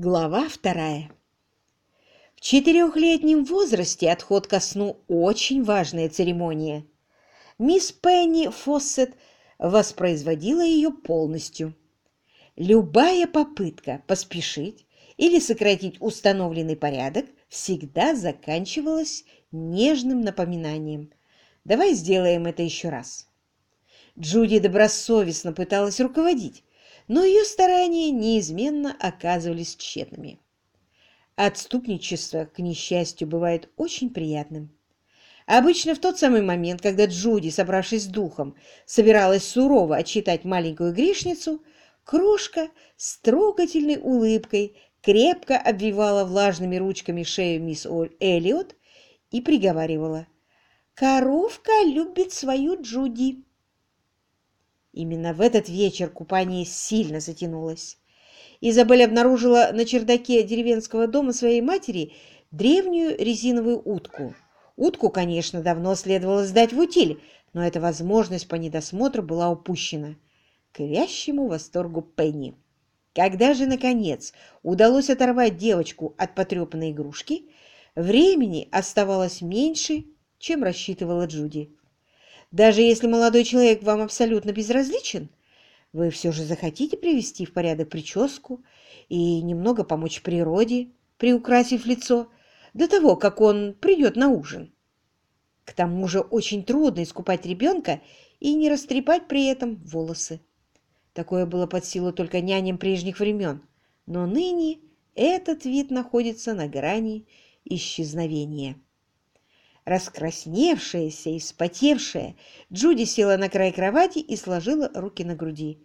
Глава вторая. В четырехлетнем возрасте отход ко сну – очень важная церемония. Мисс Пенни Фоссет воспроизводила ее полностью. Любая попытка поспешить или сократить установленный порядок всегда заканчивалась нежным напоминанием. Давай сделаем это еще раз. Джуди добросовестно пыталась руководить, но ее старания неизменно оказывались тщетными. Отступничество, к несчастью, бывает очень приятным. Обычно в тот самый момент, когда Джуди, собравшись с духом, собиралась сурово отчитать маленькую грешницу, крошка с трогательной улыбкой крепко обвивала влажными ручками шею мисс Эллиот и приговаривала «Коровка любит свою Джуди». Именно в этот вечер купание сильно затянулось. Изабель обнаружила на чердаке деревенского дома своей матери древнюю резиновую утку. Утку, конечно, давно следовало сдать в утиль, но эта возможность по недосмотру была упущена. К вящему восторгу Пенни. Когда же, наконец, удалось оторвать девочку от потрепанной игрушки, времени оставалось меньше, чем рассчитывала Джуди. Даже если молодой человек вам абсолютно безразличен, вы все же захотите привести в порядок прическу и немного помочь природе, приукрасив лицо, до того, как он придет на ужин. К тому же очень трудно искупать ребенка и не растрепать при этом волосы. Такое было под силу только няням прежних времен, но ныне этот вид находится на грани исчезновения. Раскрасневшаяся и вспотевшая, Джуди села на край кровати и сложила руки на груди.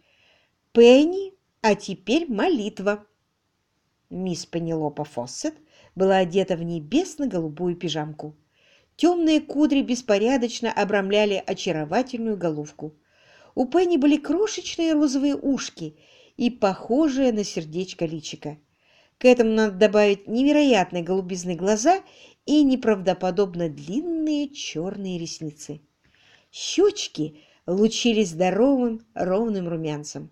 «Пенни, а теперь молитва!» Мисс Пенелопа Фоссет была одета в небесно-голубую пижамку. Темные кудри беспорядочно обрамляли очаровательную головку. У Пенни были крошечные розовые ушки и похожие на сердечко личика. К этому надо добавить невероятные голубизны глаза и неправдоподобно длинные черные ресницы. Щечки лучились здоровым ровным румянцем.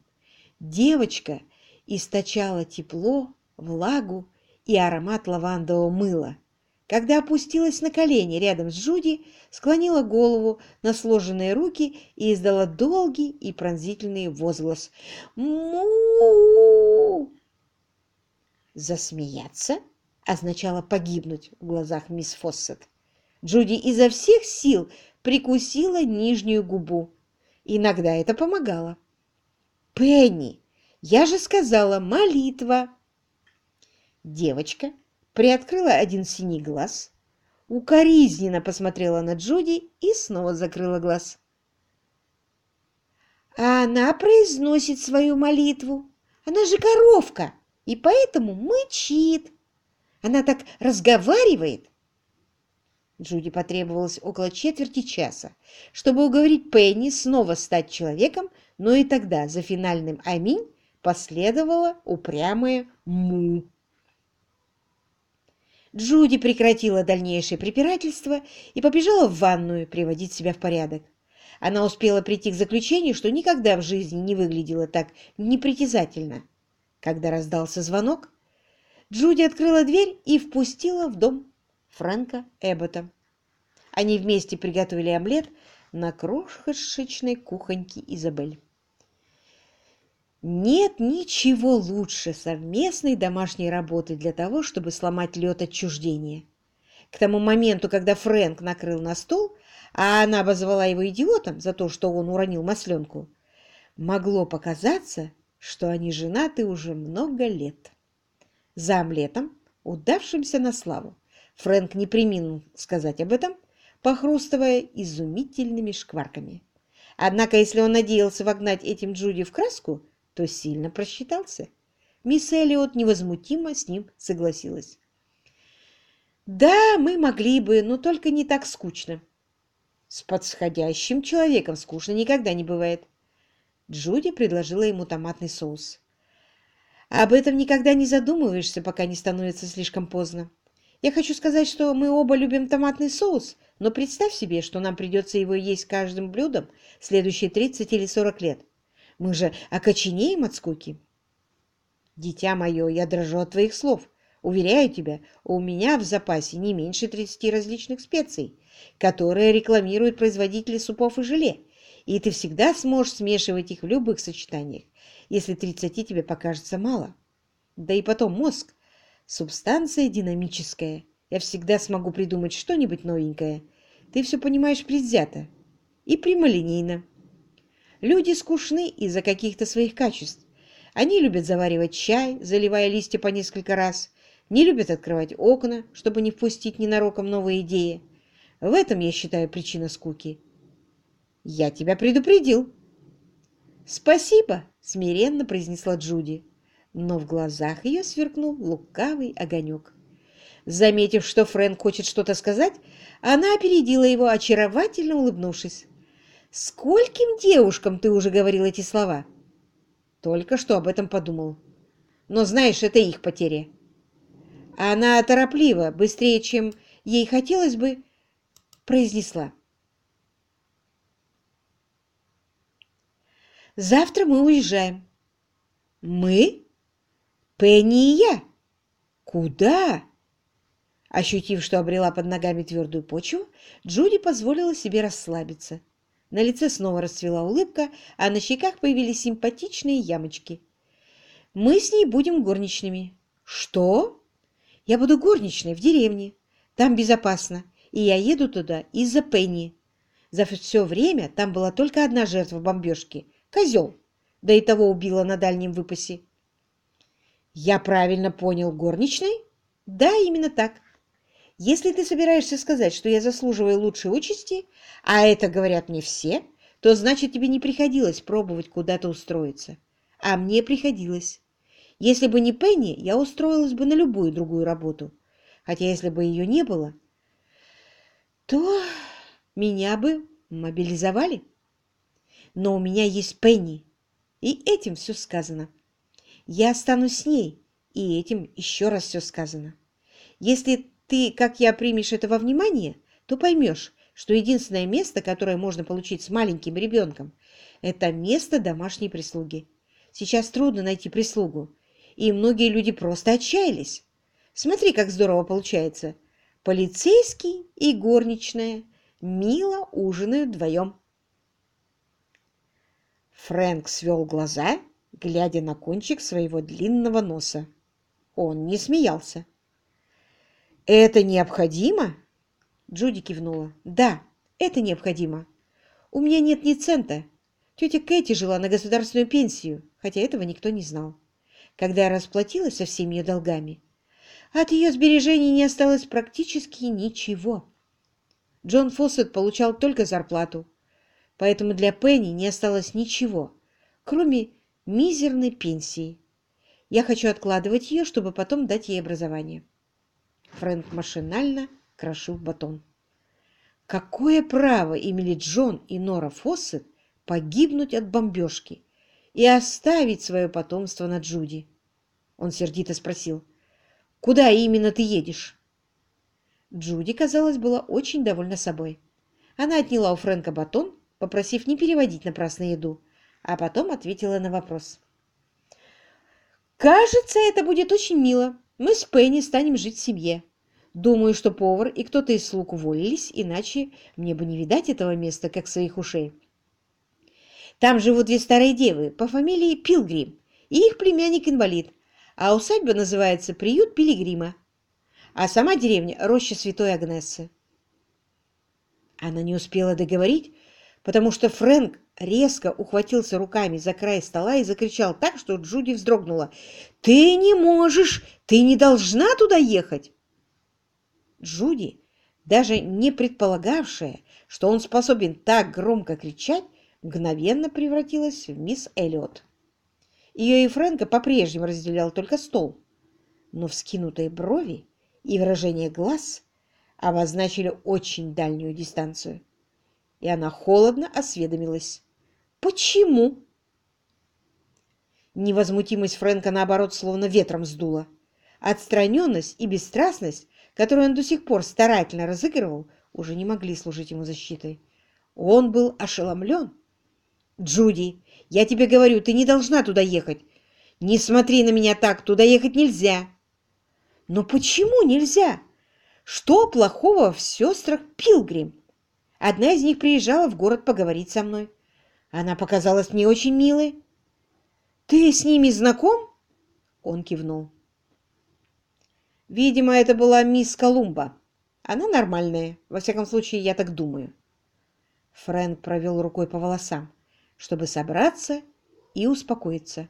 Девочка источала тепло, влагу и аромат лавандового мыла. Когда опустилась на колени рядом с Джуди, склонила голову на сложенные руки и издала долгий и пронзительный возглас. «Му!» Засмеяться означало погибнуть в глазах мисс Фоссет. Джуди изо всех сил прикусила нижнюю губу. Иногда это помогало. «Пенни, я же сказала, молитва!» Девочка приоткрыла один синий глаз, укоризненно посмотрела на Джуди и снова закрыла глаз. «А она произносит свою молитву. Она же коровка, и поэтому мычит!» Она так разговаривает!» Джуди потребовалось около четверти часа, чтобы уговорить Пенни снова стать человеком, но и тогда за финальным «Аминь» последовало упрямое «Му». Джуди прекратила дальнейшее препирательство и побежала в ванную приводить себя в порядок. Она успела прийти к заключению, что никогда в жизни не выглядела так непритязательно. Когда раздался звонок, Джуди открыла дверь и впустила в дом Фрэнка Эббота. Они вместе приготовили омлет на крошечной кухоньке Изабель. Нет ничего лучше совместной домашней работы для того, чтобы сломать лед отчуждения. К тому моменту, когда Фрэнк накрыл на стол, а она обозвала его идиотом за то, что он уронил масленку, могло показаться, что они женаты уже много лет за омлетом, удавшимся на славу. Фрэнк не приминул сказать об этом, похрустывая изумительными шкварками. Однако, если он надеялся вогнать этим Джуди в краску, то сильно просчитался. Мисс Эллиот невозмутимо с ним согласилась. «Да, мы могли бы, но только не так скучно». «С подходящим человеком скучно никогда не бывает». Джуди предложила ему томатный соус. Об этом никогда не задумываешься, пока не становится слишком поздно. Я хочу сказать, что мы оба любим томатный соус, но представь себе, что нам придется его есть каждым блюдом следующие 30 или 40 лет. Мы же окоченеем от скуки. Дитя мое, я дрожу от твоих слов. Уверяю тебя, у меня в запасе не меньше 30 различных специй, которые рекламируют производители супов и желе, и ты всегда сможешь смешивать их в любых сочетаниях, если 30 тебе покажется мало. Да и потом мозг – субстанция динамическая. Я всегда смогу придумать что-нибудь новенькое. Ты все понимаешь предвзято и прямолинейно. Люди скучны из-за каких-то своих качеств. Они любят заваривать чай, заливая листья по несколько раз, не любят открывать окна, чтобы не впустить ненароком новые идеи. В этом, я считаю, причина скуки. Я тебя предупредил. Спасибо, смиренно произнесла Джуди, но в глазах ее сверкнул лукавый огонек. Заметив, что Фрэнк хочет что-то сказать, она опередила его, очаровательно улыбнувшись. «Скольким девушкам ты уже говорил эти слова?» «Только что об этом подумал. Но знаешь, это их потеря». Она торопливо, быстрее, чем ей хотелось бы, произнесла. «Завтра мы уезжаем». «Мы? Пенни и я? Куда?» Ощутив, что обрела под ногами твердую почву, Джуди позволила себе расслабиться. На лице снова расцвела улыбка, а на щеках появились симпатичные ямочки. «Мы с ней будем горничными». «Что?» «Я буду горничной в деревне. Там безопасно, и я еду туда из-за Пенни. За все время там была только одна жертва бомбежки — козел, да и того убила на дальнем выпасе». «Я правильно понял, горничной?» «Да, именно так». Если ты собираешься сказать, что я заслуживаю лучшей участи, а это говорят мне все, то значит тебе не приходилось пробовать куда-то устроиться. А мне приходилось. Если бы не Пенни, я устроилась бы на любую другую работу. Хотя если бы ее не было, то меня бы мобилизовали. Но у меня есть Пенни, и этим все сказано. Я останусь с ней, и этим еще раз все сказано. Если ты, как я, примешь это во внимание, то поймешь, что единственное место, которое можно получить с маленьким ребенком, это место домашней прислуги. Сейчас трудно найти прислугу, и многие люди просто отчаялись. Смотри, как здорово получается. Полицейский и горничная мило ужинают вдвоем. Фрэнк свел глаза, глядя на кончик своего длинного носа. Он не смеялся. «Это необходимо?» Джуди кивнула. «Да, это необходимо. У меня нет ни цента. Тетя Кэти жила на государственную пенсию, хотя этого никто не знал. Когда я расплатилась со всеми ее долгами, от ее сбережений не осталось практически ничего. Джон Фоссет получал только зарплату, поэтому для Пенни не осталось ничего, кроме мизерной пенсии. Я хочу откладывать ее, чтобы потом дать ей образование. Фрэнк машинально крошил батон. Какое право имели Джон и Нора Фоссет погибнуть от бомбежки и оставить свое потомство на Джуди? Он сердито спросил, «Куда именно ты едешь?» Джуди, казалось, была очень довольна собой. Она отняла у Фрэнка батон, попросив не переводить напрасно еду, а потом ответила на вопрос. «Кажется, это будет очень мило. Мы с Пенни станем жить в семье. Думаю, что повар и кто-то из слуг уволились, иначе мне бы не видать этого места, как своих ушей. Там живут две старые девы по фамилии Пилгрим и их племянник-инвалид, а усадьба называется «Приют Пилигрима», а сама деревня – Роща Святой Агнессы. Она не успела договорить, потому что Фрэнк резко ухватился руками за край стола и закричал так, что Джуди вздрогнула. «Ты не можешь! Ты не должна туда ехать!» Джуди, даже не предполагавшая, что он способен так громко кричать, мгновенно превратилась в мисс Эллиот. Ее и Фрэнка по-прежнему разделял только стол, но вскинутые брови и выражение глаз обозначили очень дальнюю дистанцию, и она холодно осведомилась. Почему? Невозмутимость Фрэнка, наоборот, словно ветром сдула. Отстраненность и бесстрастность, которую он до сих пор старательно разыгрывал, уже не могли служить ему защитой. Он был ошеломлен. «Джуди, я тебе говорю, ты не должна туда ехать. «Не смотри на меня так, туда ехать нельзя!» «Но почему нельзя? Что плохого в сестрах Пилгрим? Одна из них приезжала в город поговорить со мной. Она показалась мне очень милой. Ты с ними знаком?» Он кивнул. «Видимо, это была мисс Колумба. Она нормальная, во всяком случае, я так думаю». Фрэнк провел рукой по волосам, чтобы собраться и успокоиться.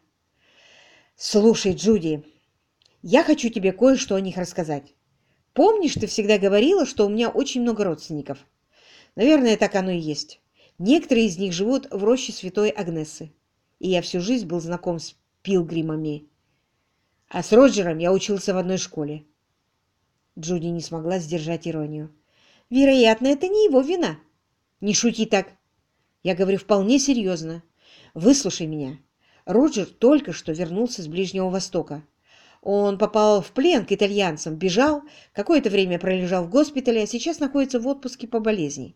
«Слушай, Джуди, я хочу тебе кое-что о них рассказать. Помнишь, ты всегда говорила, что у меня очень много родственников? Наверное, так оно и есть. Некоторые из них живут в роще святой Агнесы, и я всю жизнь был знаком с пилгримами. А с Роджером я учился в одной школе. Джуди не смогла сдержать иронию. Вероятно, это не его вина. Не шути так. Я говорю вполне серьезно. Выслушай меня. Роджер только что вернулся с Ближнего Востока. Он попал в плен к итальянцам, бежал, какое-то время пролежал в госпитале, а сейчас находится в отпуске по болезни.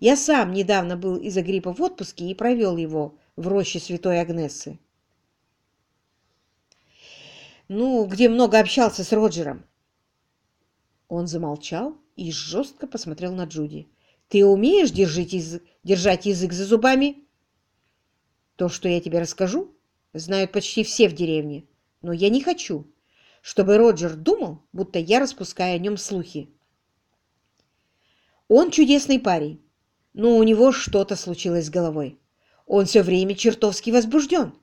Я сам недавно был из-за гриппа в отпуске и провел его в роще Святой Агнессы. Ну, где много общался с Роджером. Он замолчал и жестко посмотрел на Джуди. «Ты умеешь держать язык, держать язык за зубами?» «То, что я тебе расскажу, знают почти все в деревне, но я не хочу, чтобы Роджер думал, будто я распускаю о нем слухи. Он чудесный парень, но у него что-то случилось с головой. Он все время чертовски возбужден.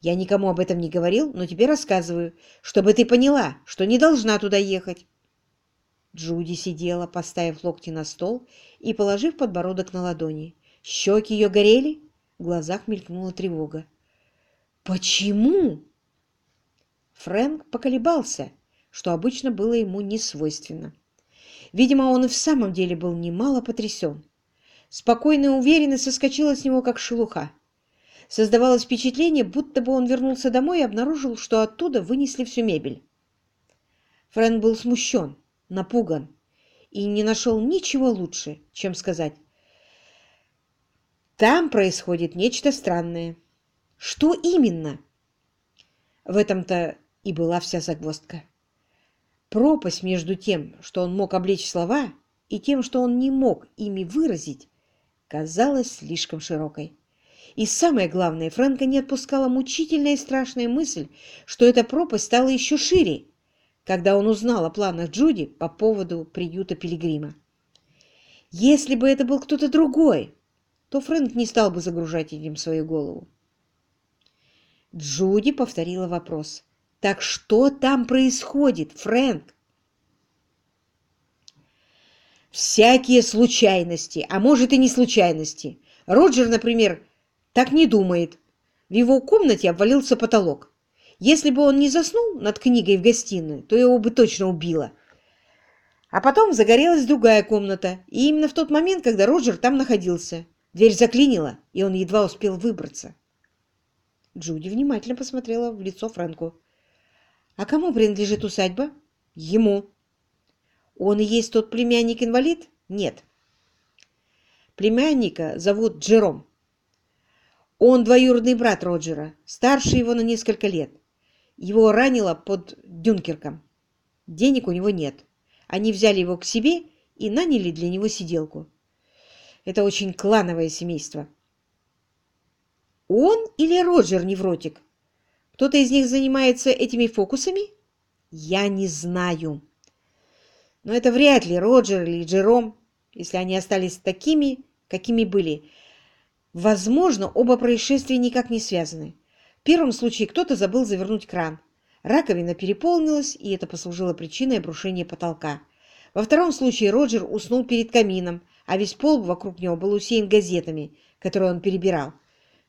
Я никому об этом не говорил, но тебе рассказываю, чтобы ты поняла, что не должна туда ехать. Джуди сидела, поставив локти на стол и положив подбородок на ладони. Щеки ее горели, в глазах мелькнула тревога. «Почему?» Фрэнк поколебался, что обычно было ему не свойственно. Видимо, он и в самом деле был немало потрясен. Спокойная уверенность соскочила с него, как шелуха. Создавалось впечатление, будто бы он вернулся домой и обнаружил, что оттуда вынесли всю мебель. Фрэнк был смущен напуган и не нашел ничего лучше, чем сказать «Там происходит нечто странное». Что именно? В этом-то и была вся загвоздка. Пропасть между тем, что он мог облечь слова, и тем, что он не мог ими выразить, казалась слишком широкой. И самое главное, Фрэнка не отпускала мучительная и страшная мысль, что эта пропасть стала еще шире, когда он узнал о планах Джуди по поводу приюта Пилигрима. Если бы это был кто-то другой, то Фрэнк не стал бы загружать этим свою голову. Джуди повторила вопрос. «Так что там происходит, Фрэнк?» «Всякие случайности, а может и не случайности. Роджер, например, так не думает. В его комнате обвалился потолок. Если бы он не заснул над книгой в гостиной, то его бы точно убило. А потом загорелась другая комната, и именно в тот момент, когда Роджер там находился. Дверь заклинила, и он едва успел выбраться. Джуди внимательно посмотрела в лицо Фрэнку. «А кому принадлежит усадьба?» «Ему». «Он и есть тот племянник-инвалид?» «Нет». Племянника зовут Джером. Он двоюродный брат Роджера, старше его на несколько лет. Его ранило под Дюнкерком. Денег у него нет. Они взяли его к себе и наняли для него сиделку. Это очень клановое семейство. Он или Роджер невротик? Кто-то из них занимается этими фокусами? Я не знаю. Но это вряд ли Роджер или Джером, если они остались такими, какими были. Возможно, оба происшествия никак не связаны. В первом случае кто-то забыл завернуть кран. Раковина переполнилась, и это послужило причиной обрушения потолка. Во втором случае Роджер уснул перед камином, а весь пол вокруг него был усеян газетами, которые он перебирал.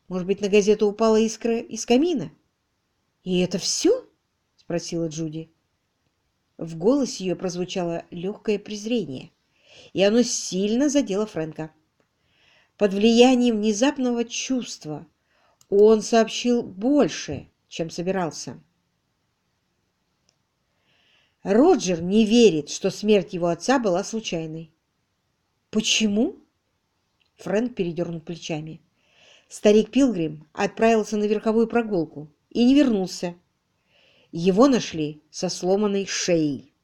Может быть, на газету упала искра из камина? «И это все?» — спросила Джуди. В голосе ее прозвучало легкое презрение, и оно сильно задело Фрэнка. Под влиянием внезапного чувства он сообщил больше, чем собирался. Роджер не верит, что смерть его отца была случайной. «Почему?» Фрэнк передернул плечами. Старик Пилгрим отправился на верховую прогулку и не вернулся. Его нашли со сломанной шеей.